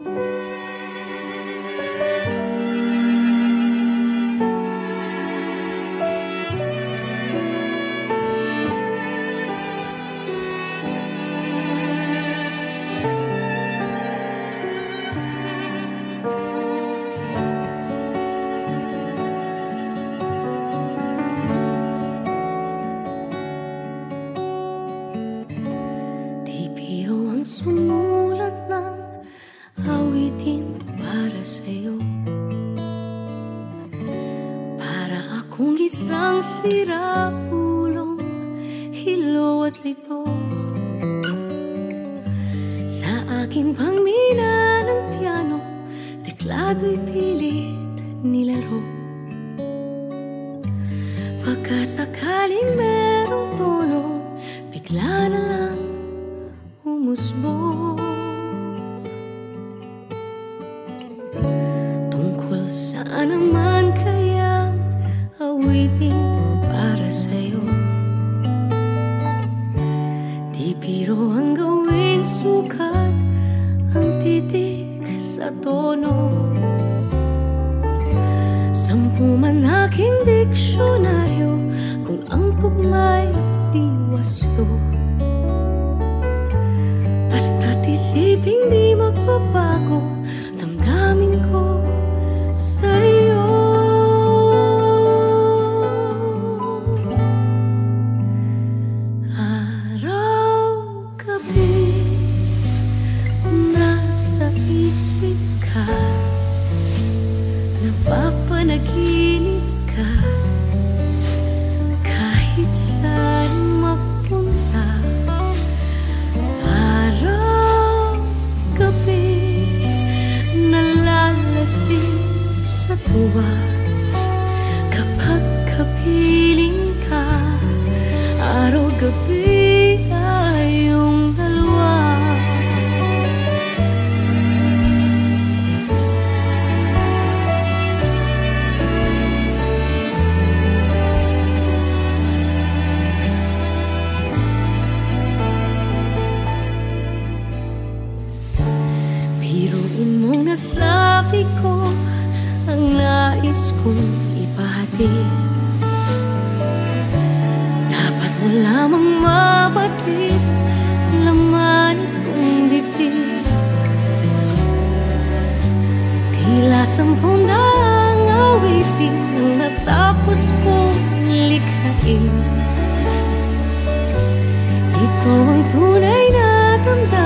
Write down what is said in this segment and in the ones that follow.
Di isang sirapulong hilo at lito. Sa akin pangmina ng piano Teklado'y pilit nilaro. Pagkasakaling merong tono Bigla na awitin para sa'yo. Di biro ang gawing sukat Ang titik sa tono. Sampu man aking diksyonaryo Kung ang tugma'y di wasto. Basta't isiping di magbabago Napapanaginip ka. Kahit saan mapunta. Araw-gabi Nalalasing sa tuwa. Kapag kapiling ka Araw-gabi tayong Biruin mong nasabi ko Ang nais kong ipahatid Dapat mo lamang mabatid Laman itong dibdib. Tila sampung daang awitin Ang natapos kong likhain. Ito ang tunay na damdamin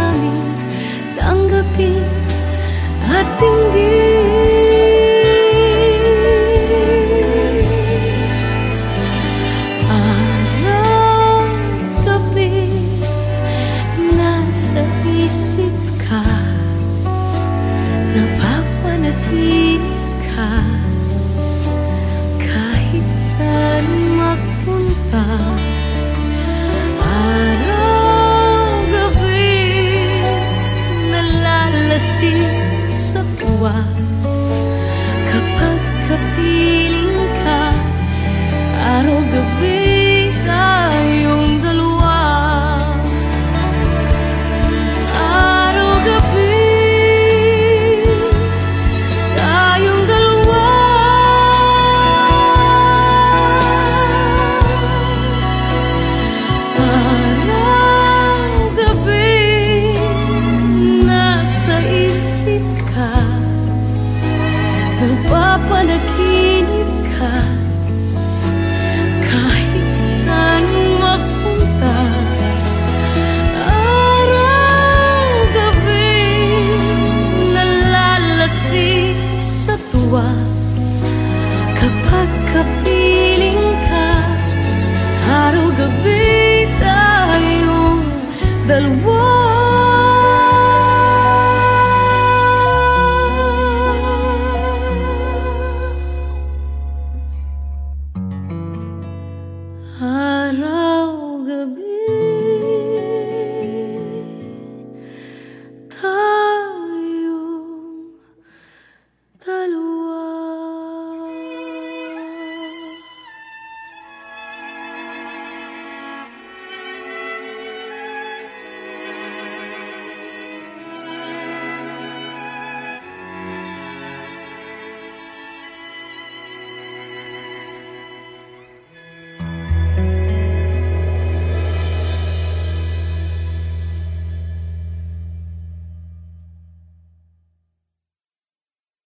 diwa ka Araw-gabi tayong dalawa. Araw salwa